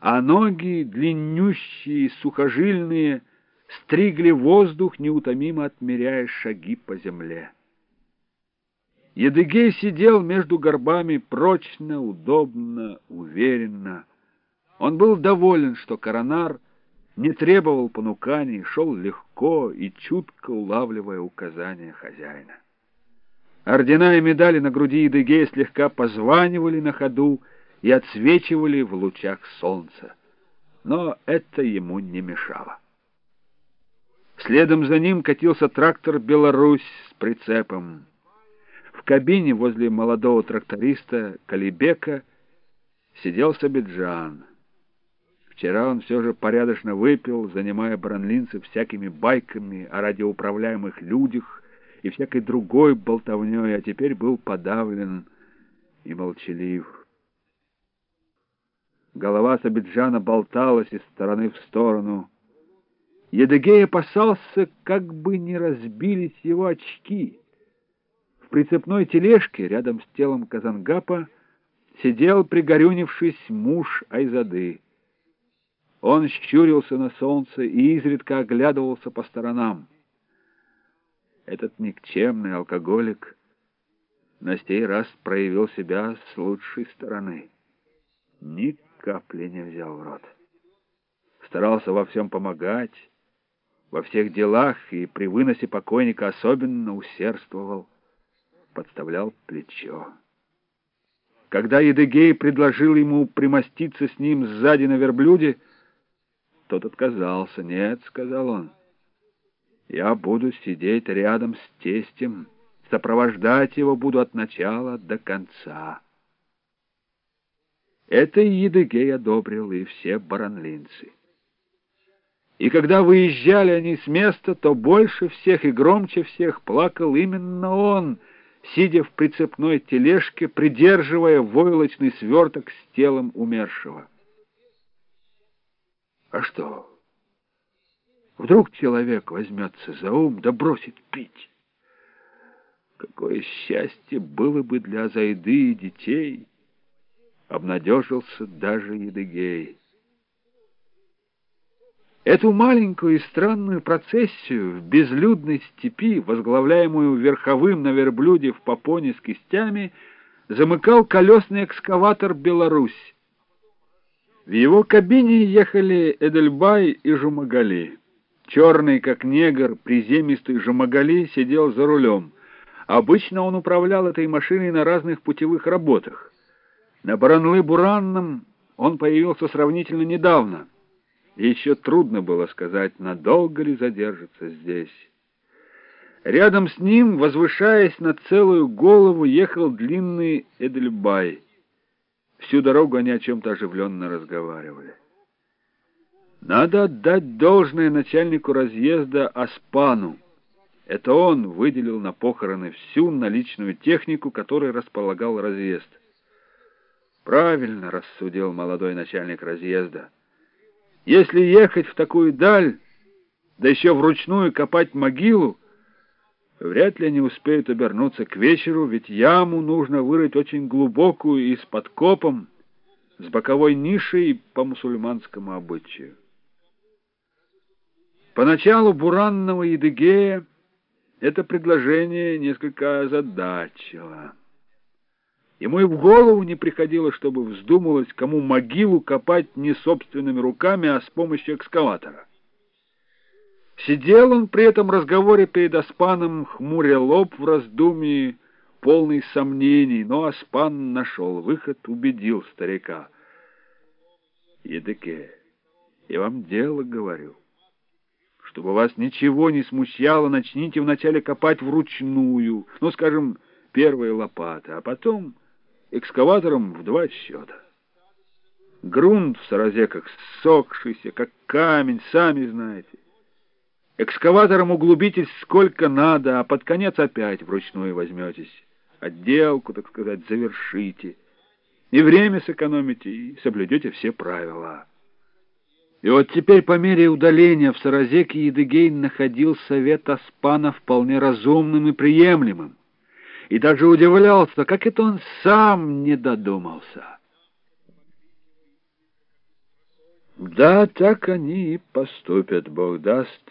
а ноги, длиннющие, сухожильные, стригли воздух, неутомимо отмеряя шаги по земле. Едыгей сидел между горбами прочно, удобно, уверенно. Он был доволен, что коронар не требовал понуканий, шел легко и чутко улавливая указания хозяина. Ордена и медали на груди Едыгея слегка позванивали на ходу и отсвечивали в лучах солнца. Но это ему не мешало. Следом за ним катился трактор «Беларусь» с прицепом. В кабине возле молодого тракториста Калибека сидел Сабиджан. Вчера он все же порядочно выпил, занимая бранлинцев всякими байками о радиоуправляемых людях и всякой другой болтовней, а теперь был подавлен и молчалив. Голова Сабиджана болталась из стороны в сторону. Едыгей опасался, как бы не разбились его очки. В прицепной тележке рядом с телом Казангапа сидел, пригорюнившись, муж Айзады. Он щурился на солнце и изредка оглядывался по сторонам. Этот никчемный алкоголик на сей раз проявил себя с лучшей стороны. Ни капли не взял в рот. Старался во всем помогать, во всех делах и при выносе покойника особенно усердствовал, подставлял плечо. Когда Едыгей предложил ему примоститься с ним сзади на верблюде, тот отказался. «Нет», — сказал он, — «я буду сидеть рядом с тестем, сопровождать его буду от начала до конца». Это и Едыгей одобрил, и все баранлинцы. И когда выезжали они с места, то больше всех и громче всех плакал именно он, сидя в прицепной тележке, придерживая войлочный сверток с телом умершего. А что? Вдруг человек возьмется за ум да бросит пить. Какое счастье было бы для Зайды и детей! Обнадежился даже Едыгей. Эту маленькую и странную процессию в безлюдной степи, возглавляемую верховым на верблюде в попоне с кистями, замыкал колесный экскаватор «Беларусь». В его кабине ехали Эдельбай и Жумагали. Черный, как негр, приземистый Жумагали сидел за рулем. Обычно он управлял этой машиной на разных путевых работах. На Баранлы-Буранном он появился сравнительно недавно. И еще трудно было сказать, надолго ли задержится здесь. Рядом с ним, возвышаясь на целую голову, ехал длинный Эдельбай — Всю дорогу они о чем-то оживленно разговаривали. Надо отдать должное начальнику разъезда Аспану. Это он выделил на похороны всю наличную технику, которой располагал разъезд. Правильно рассудил молодой начальник разъезда. Если ехать в такую даль, да еще вручную копать могилу, Вряд ли они успеют обернуться к вечеру, ведь яму нужно вырыть очень глубокую и с подкопом, с боковой нишей по мусульманскому обычаю. Поначалу Буранного Едыгея это предложение несколько озадачило. Ему и в голову не приходило, чтобы вздумалось, кому могилу копать не собственными руками, а с помощью экскаватора. Сидел он при этом разговоре перед Аспаном, хмуря лоб в раздумии, полный сомнений, но Аспан нашел выход, убедил старика. «Едыке, я вам дело говорю. Чтобы вас ничего не смущало, начните вначале копать вручную, ну, скажем, первые лопаты, а потом экскаватором в два счета. Грунт в саразеках ссохшийся, как камень, сами знаете». Экскаватором углубитесь сколько надо, а под конец опять вручную возьметесь. Отделку, так сказать, завершите. И время сэкономите, и соблюдете все правила. И вот теперь по мере удаления в Саразеке Едыгейн находил совет Аспана вполне разумным и приемлемым. И даже удивлялся, как это он сам не додумался. Да, так они и поступят, Бог даст.